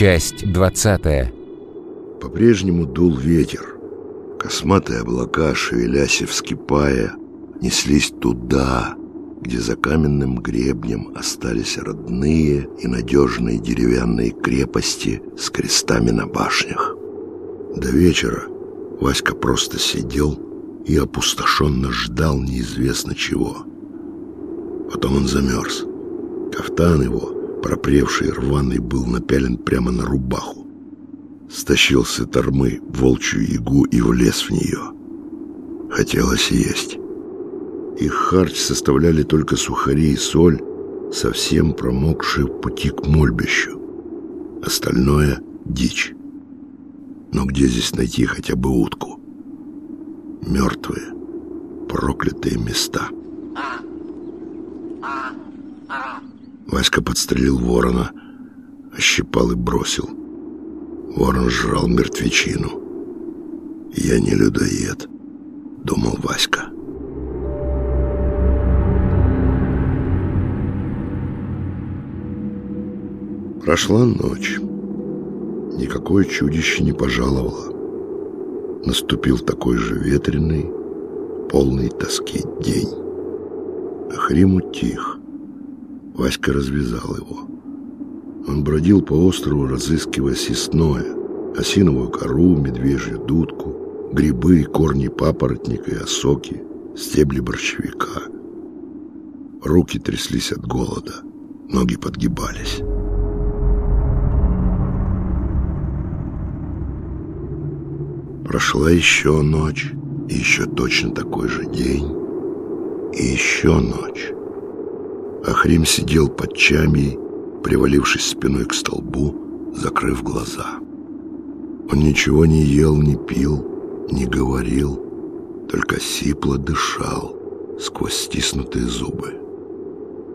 Часть 20 По-прежнему дул ветер. Косматые облака, шевелясь и вскипая, неслись туда, где за каменным гребнем остались родные и надежные деревянные крепости с крестами на башнях. До вечера Васька просто сидел и опустошенно ждал неизвестно чего. Потом он замерз. Кафтан его, пропревший рваный, был напялен прямо на рубаху. Стащил с тормы волчью ягу и влез в нее. Хотелось есть. Их харч составляли только сухари и соль, совсем промокшие в пути к мольбищу. Остальное — дичь. Но где здесь найти хотя бы утку? Мертвые, проклятые места. Васька подстрелил ворона, ощипал и бросил. Ворон жрал мертвечину. «Я не людоед», — думал Васька. Прошла ночь. Никакое чудище не пожаловало. Наступил такой же ветреный, полный тоски день. Ахрим утих. Васька развязал его. Он бродил по острову, разыскивая сесное, осиновую кору, медвежью дудку, грибы, корни папоротника и осоки, стебли борщевика. Руки тряслись от голода, ноги подгибались. Прошла еще ночь, и еще точно такой же день, и еще ночь. Ахрим сидел под чамией, привалившись спиной к столбу, закрыв глаза. Он ничего не ел, не пил, не говорил, только сипло дышал сквозь стиснутые зубы.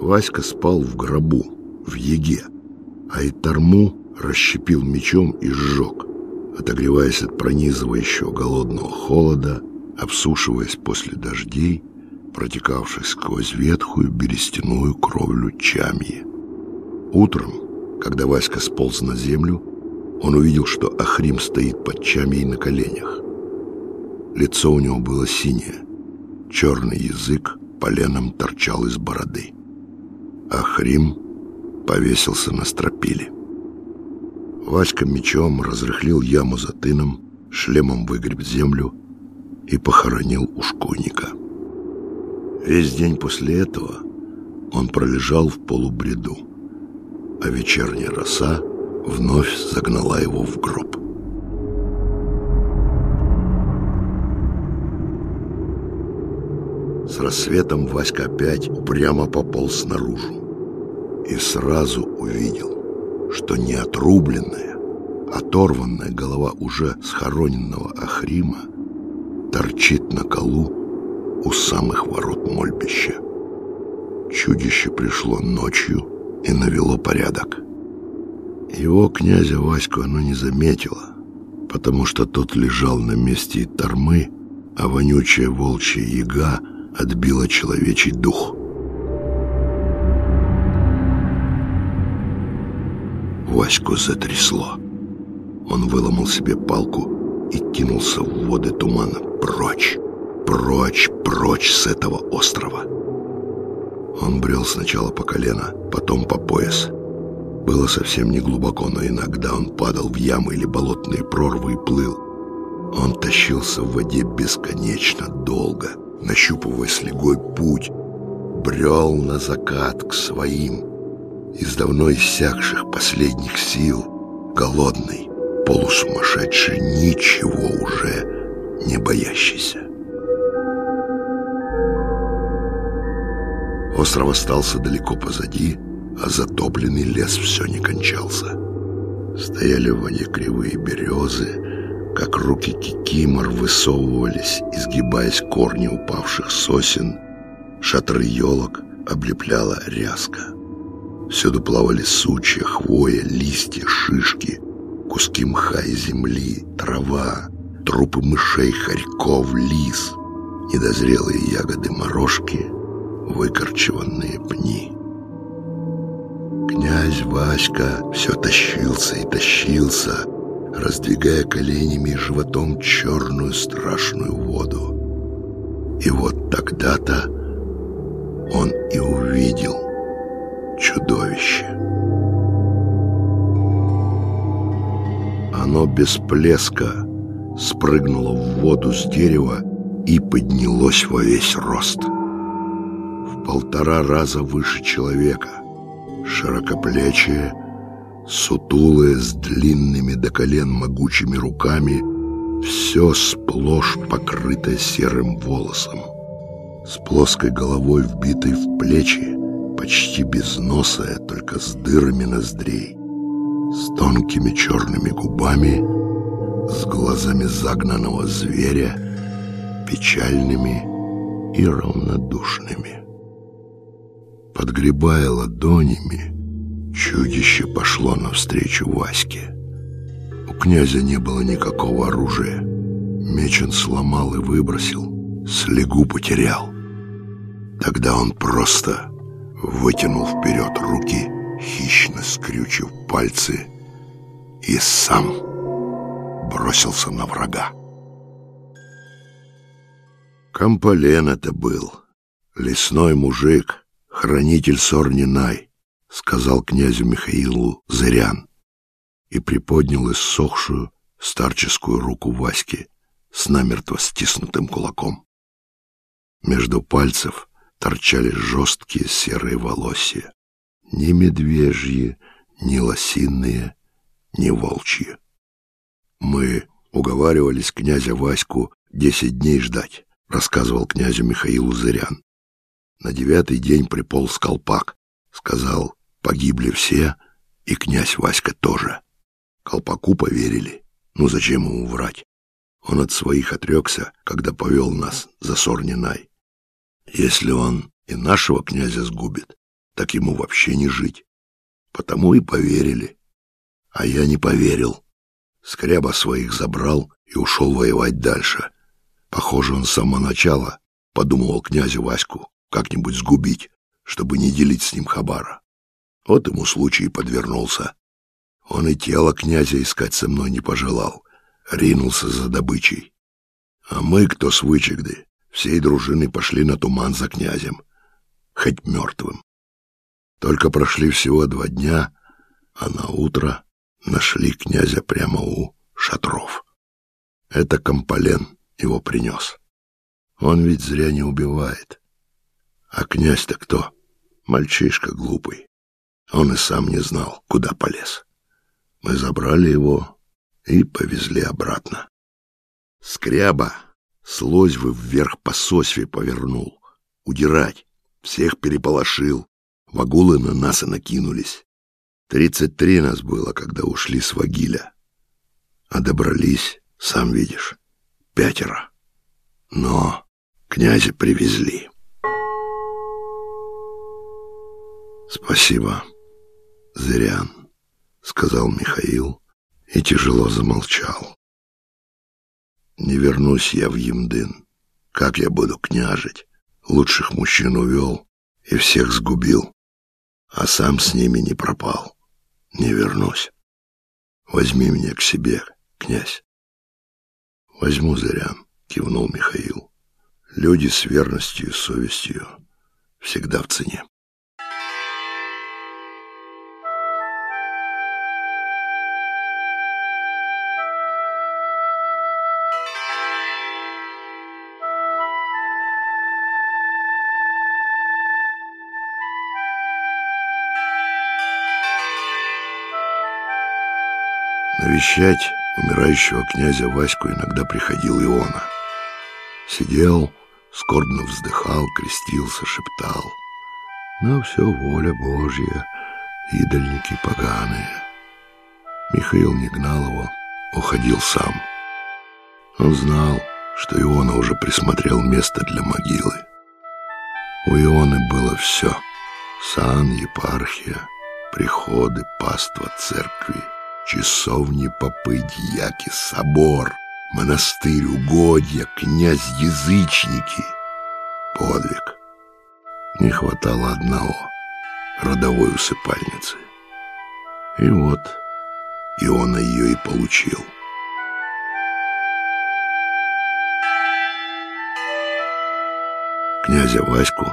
Васька спал в гробу, в еге, а и торму расщепил мечом и сжег отогреваясь от пронизывающего голодного холода, обсушиваясь после дождей, протекавших сквозь ветхую берестяную кровлю чамьи. Утром, когда Васька сполз на землю, он увидел, что Ахрим стоит под чамьей на коленях. Лицо у него было синее, черный язык поленом торчал из бороды. Ахрим повесился на стропиле. Васька мечом разрыхлил яму за тыном, шлемом выгреб землю и похоронил ушкуйника. Весь день после этого он пролежал в полубреду, а вечерняя роса вновь загнала его в гроб. С рассветом Васька опять упрямо пополз наружу и сразу увидел, что не отрубленная, оторванная голова уже схороненного Ахрима торчит на колу у самых ворот мольбища. Чудище пришло ночью и навело порядок. Его князя Ваську оно не заметило, потому что тот лежал на месте тормы, а вонючая волчья яга отбила человечий дух — Ваську затрясло. Он выломал себе палку и кинулся в воды тумана. Прочь, прочь, прочь с этого острова. Он брел сначала по колено, потом по пояс. Было совсем не глубоко, но иногда он падал в ямы или болотные прорвы и плыл. Он тащился в воде бесконечно долго, нащупывая слегой путь, брел на закат к своим, из давно иссякших последних сил, голодный, полусумасшедший, ничего уже не боящийся. Остров остался далеко позади, а затопленный лес все не кончался. Стояли в воде кривые березы, как руки кикимор высовывались, изгибаясь корни упавших сосен, шатры елок облепляла ряска. Всюду плавали сучья, хвоя, листья, шишки, куски мха и земли, трава, трупы мышей, хорьков, лис, недозрелые ягоды морожки, выкорчеванные пни. Князь Васька все тащился и тащился, раздвигая коленями и животом черную страшную воду. И вот тогда-то он и увидел чудовище. Оно без плеска спрыгнуло в воду с дерева и поднялось во весь рост. Полтора раза выше человека, широкоплечие, сутулое с длинными до колен могучими руками, все сплошь покрытое серым волосом, с плоской головой, вбитой в плечи, почти безносая, только с дырами ноздрей, с тонкими черными губами, с глазами загнанного зверя, печальными и равнодушными. Подгребая ладонями, чудище пошло навстречу Ваське. У князя не было никакого оружия. Меч он сломал и выбросил, слегу потерял. Тогда он просто вытянул вперед руки, хищно скрючив пальцы, и сам бросился на врага. Камполен это был, лесной мужик, хранитель Сорнинай, сказал князю Михаилу Зырян и приподнял иссохшую старческую руку Васьки с намертво стиснутым кулаком. Между пальцев торчали жесткие серые волосья, ни медвежьи, ни лосиные, ни волчьи. Мы уговаривались князя Ваську десять дней ждать рассказывал князю Михаилу Зырян. На девятый день приполз колпак. Сказал, погибли все, и князь Васька тоже. Колпаку поверили. Ну зачем ему врать? Он от своих отрекся, когда повел нас за Сорнинай. Если он и нашего князя сгубит, так ему вообще не жить. Потому и поверили. А я не поверил. Скряба своих забрал и ушел воевать дальше. Похоже, он с самого начала подумывал князю Ваську как-нибудь сгубить, чтобы не делить с ним хабара. Вот ему случай подвернулся. Он и тело князя искать со мной не пожелал, ринулся за добычей. А мы, кто с Вычегды, всей дружины пошли на туман за князем, хоть мертвым. Только прошли всего два дня, а на утро нашли князя прямо у шатров. Это Комполен его принес. Он ведь зря не убивает. А князь-то кто? Мальчишка глупый. Он и сам не знал, куда полез. Мы забрали его и повезли обратно. Скряба с лозьвы вверх по сосве повернул. Удирать. Всех переполошил. Вагулы на нас и накинулись. Тридцать три нас было, когда ушли с Вагиля. А добрались, сам видишь, пятеро. Но князя привезли. «Спасибо, Зырян», — сказал Михаил и тяжело замолчал. «Не вернусь я в Емдын. Как я буду княжить? Лучших мужчин увел и всех сгубил, а сам с ними не пропал. Не вернусь. Возьми меня к себе, князь». «Возьму, Зырян», — кивнул Михаил. «Люди с верностью и совестью всегда в цене». Навещать умирающего князя Ваську иногда приходил Иона. Сидел, скорбно вздыхал, крестился, шептал. Но все воля Божья, идольники поганые. Михаил не гнал его, уходил сам. Он знал, что Иона уже присмотрел место для могилы. У Ионы было все — сан, епархия, приходы, паства, церкви — часовни попы, дьяки, собор, монастырь, угодья, князь-язычники. Подвиг. Не хватало одного — родовой усыпальницы. И вот Иона ее и получил. Князя Ваську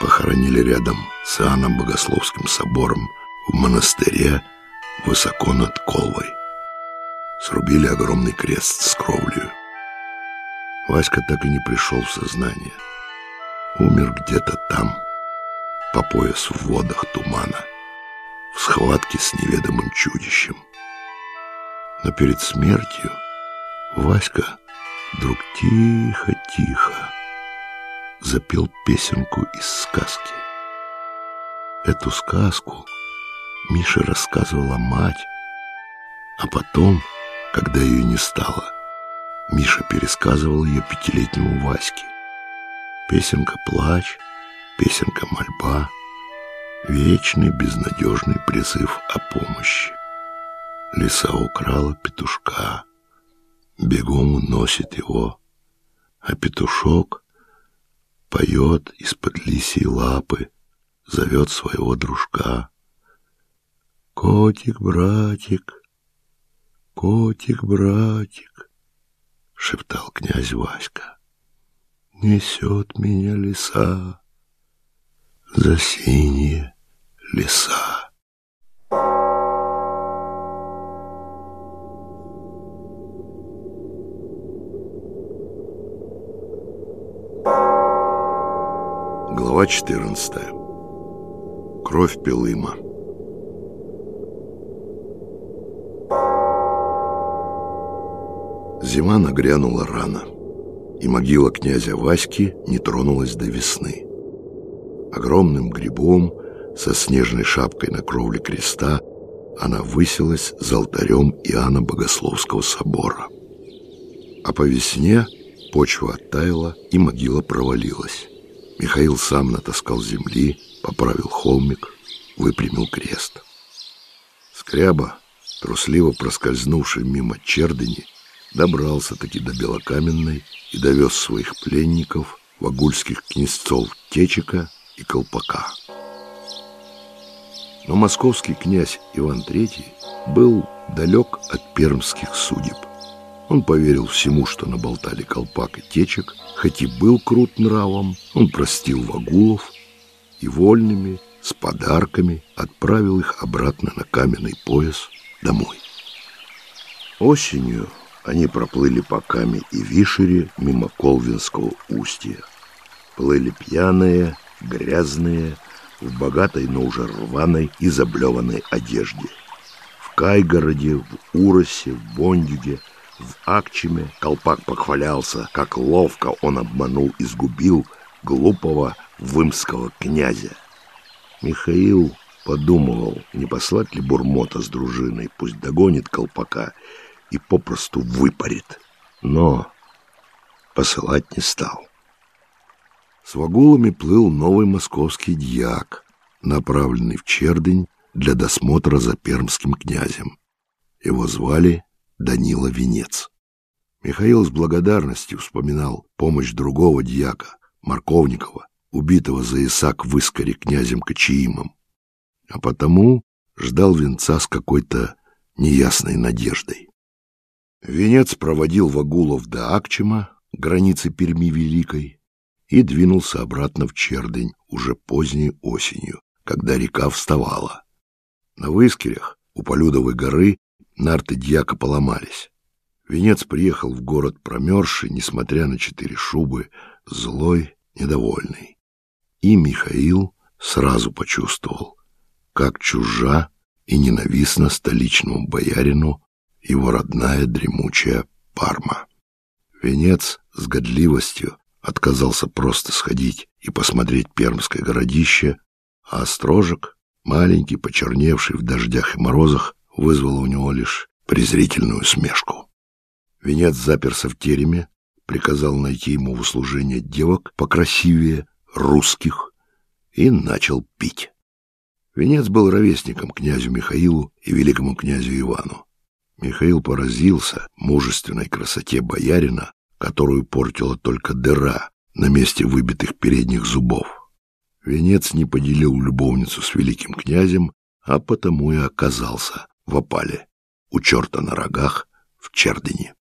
похоронили рядом с Иоанном Богословским собором в монастыре высоко над Колвой. Срубили огромный крест с кровлею. Васька так и не пришел в сознание. Умер где-то там, по пояс в водах тумана, в схватке с неведомым чудищем. Но перед смертью Васька вдруг тихо-тихо запел песенку из сказки. Эту сказку Миша рассказывала мать, а потом, когда ее не стало, Миша пересказывал ее пятилетнему Ваське. Песенка «Плач», песенка «Мольба», вечный безнадежный призыв о помощи. Лиса украла петушка, бегом уносит его, а петушок поет из-под лисьей лапы, зовет своего дружка. Котик, братик, котик, братик, шептал князь Васька. Несет меня лиса за синие леса. Глава 14. Кровь Пилыма. Зима нагрянула рано, и могила князя Васьки не тронулась до весны. Огромным грибом со снежной шапкой на кровле креста она высилась за алтарем Иоанна Богословского собора. А по весне почва оттаяла, и могила провалилась. Михаил сам натаскал земли, поправил холмик, выпрямил крест. Скряба, трусливо проскользнувший мимо чердыни, добрался-таки до Белокаменной и довез своих пленников, вагульских князцов Течика и Колпака. Но московский князь Иван III был далек от пермских судеб – он поверил всему, что наболтали колпак и течек, хоть и был крут нравом, он простил вагулов и вольными, с подарками, отправил их обратно на каменный пояс домой. Осенью они проплыли по Каме и Вишере мимо Колвинского устья. Плыли пьяные, грязные, в богатой, но уже рваной и заблеванной одежде. В Кайгороде, в Уросе, в Бондюге – в Акчиме колпак похвалялся, как ловко он обманул и сгубил глупого вымского князя. Михаил подумывал, не послать ли Бурмота с дружиной, пусть догонит колпака и попросту выпарит. Но посылать не стал. С вагулами плыл новый московский дьяк, направленный в Чердень для досмотра за пермским князем. Его звали Данила Венец. Михаил с благодарностью вспоминал помощь другого дьяка, Марковникова, убитого за Исаак в Искаре князем Кочиимом, а потому ждал венца с какой-то неясной надеждой. Венец проводил Вагулов до Акчима, границы Перми Великой, и двинулся обратно в Чердень уже поздней осенью, когда река вставала. На Выскерях у Полюдовой горы Нарты дьяка поломались. Венец приехал в город промерзший, несмотря на четыре шубы, злой, недовольный. И Михаил сразу почувствовал, как чужа и ненавистна столичному боярину его родная дремучая Парма. Венец с годливостью отказался просто сходить и посмотреть пермское городище, а Острожек, маленький, почерневший в дождях и морозах, вызвало у него лишь презрительную смешку. Венец заперся в тереме, приказал найти ему в услужение девок покрасивее, русских, и начал пить. Венец был ровесником князю Михаилу и великому князю Ивану. Михаил поразился мужественной красоте боярина, которую портила только дыра на месте выбитых передних зубов. Венец не поделил любовницу с великим князем, а потому и оказался в опале, у черта на рогах, в Чердине.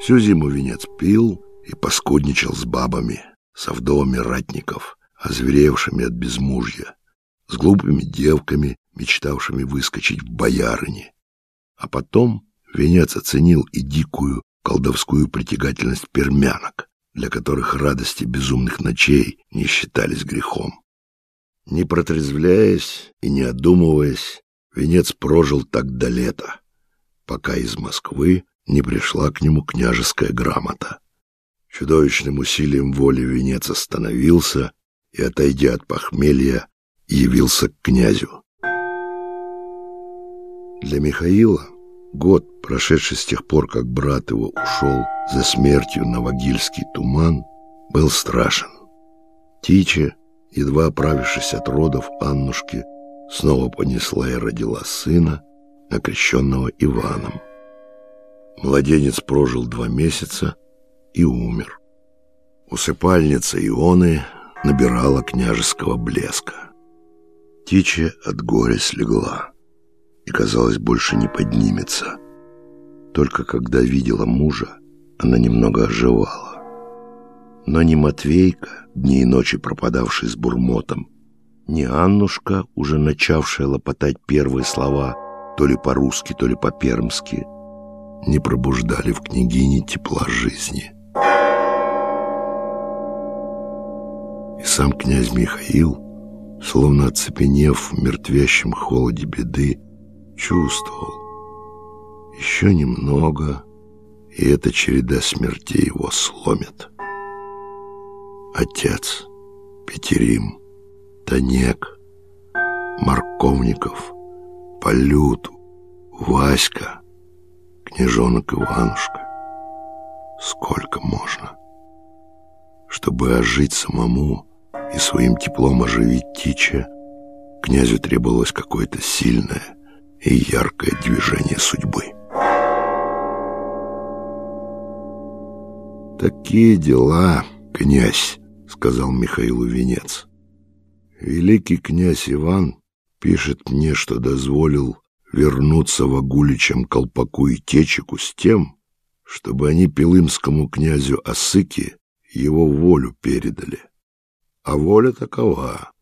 Всю зиму венец пил и паскудничал с бабами, со вдовами ратников, озверевшими от безмужья, с глупыми девками, мечтавшими выскочить в боярыне. А потом венец оценил и дикую колдовскую притягательность пермянок, для которых радости безумных ночей не считались грехом. Не протрезвляясь и не одумываясь, венец прожил так до лета, пока из Москвы не пришла к нему княжеская грамота. Чудовищным усилием воли венец остановился и, отойдя от похмелья, явился к князю. Для Михаила год, прошедший с тех пор, как брат его ушел за смертью на Вагильский туман, был страшен. Тича, едва оправившись от родов Аннушки, снова понесла и родила сына, окрещенного Иваном. Младенец прожил два месяца и умер. Усыпальница Ионы набирала княжеского блеска. Тича от горя слегла и, казалось, больше не поднимется. Только когда видела мужа, она немного оживала. Но ни Матвейка, дни и ночи пропадавший с бурмотом, ни Аннушка, уже начавшая лопотать первые слова, то ли по-русски, то ли по-пермски, не пробуждали в княгине тепла жизни. И сам князь Михаил — словно оцепенев в мертвящем холоде беды, чувствовал. Еще немного, и эта череда смертей его сломит. Отец, Петерим, Танек, Марковников, Полюту, Васька, княжонок Иванушка. Сколько можно? Чтобы ожить самому, и своим теплом оживить Тича, князю требовалось какое-то сильное и яркое движение судьбы. «Такие дела, князь», — сказал Михаилу Венец. «Великий князь Иван пишет мне, что дозволил вернуться в Агуличем колпаку и течику с тем, чтобы они пилымскому князю Осыке его волю передали а воля такова.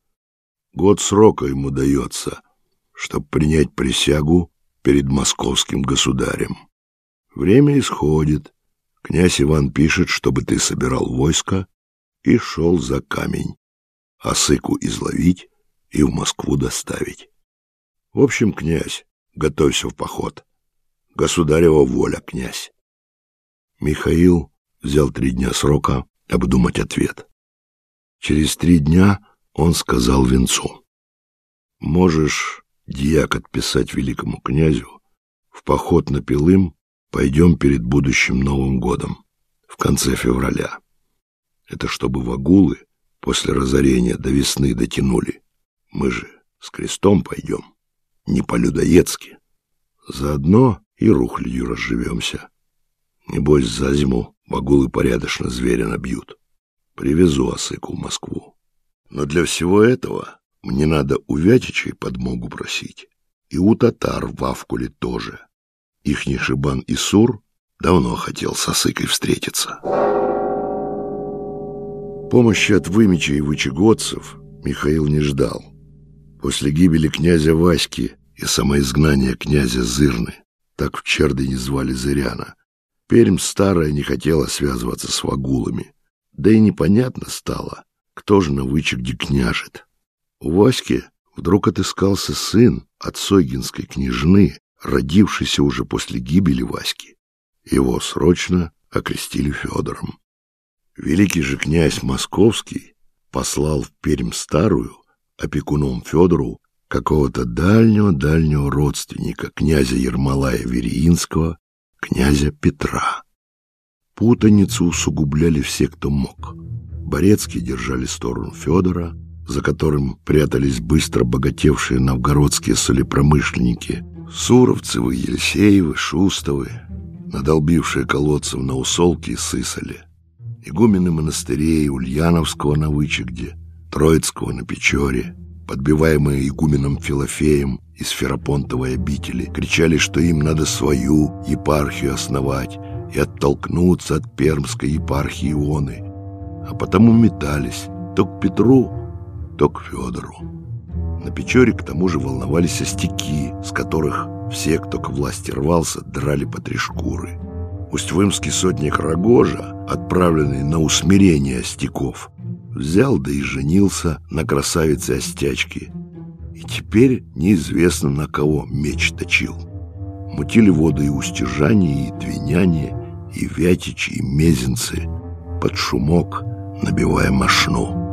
Год срока ему дается, чтобы принять присягу перед московским государем. Время исходит. Князь Иван пишет, чтобы ты собирал войско и шел за камень, а сыку изловить и в Москву доставить. В общем, князь, готовься в поход. Государева воля, князь. Михаил взял три дня срока обдумать ответ. Через три дня он сказал венцу, «Можешь, дьяк, отписать великому князю, в поход на Пилым пойдем перед будущим Новым годом, в конце февраля. Это чтобы вагулы после разорения до весны дотянули. Мы же с крестом пойдем, не по-людоедски. Заодно и рухлядью разживемся. Небось, за зиму вагулы порядочно зверя набьют» привезу Осыку в Москву. Но для всего этого мне надо у Вятичей подмогу просить. И у татар в Авкуле тоже. Ихний шибан Исур давно хотел с Осыкой встретиться. Помощи от Вымича и вычегодцев Михаил не ждал. После гибели князя Васьки и самоизгнания князя Зырны, так в Чердыне звали Зыряна, Пермь старая не хотела связываться с вагулами, да и непонятно стало, кто же на вычегде княжит. У Васьки вдруг отыскался сын от Сойгинской княжны, родившийся уже после гибели Васьки. Его срочно окрестили Федором. Великий же князь Московский послал в Пермь старую опекуном Федору какого-то дальнего-дальнего родственника князя Ермолая Вереинского, князя Петра. Путаницу усугубляли все, кто мог. Борецкие держали сторону Федора, за которым прятались быстро богатевшие новгородские солепромышленники, Суровцевы, Елисеевы, Шустовы, надолбившие колодцев на Усолке и Сысоле. игумены монастырей Ульяновского на Вычегде, Троицкого на Печоре, подбиваемые игуменом Филофеем из Ферапонтовой обители, кричали, что им надо свою епархию основать и оттолкнуться от пермской епархии Ионы, а потому метались то к Петру, то к Федору. На Печоре к тому же волновались остяки, с которых все, кто к власти рвался, драли по три шкуры. Усть-Вымский сотник Рогожа, отправленный на усмирение остяков, взял да и женился на красавице Остячке. И теперь неизвестно, на кого меч точил. Мутили воду и устюжане, и двиняне, и вятичи, и мезенцы, под шумок набивая мошну.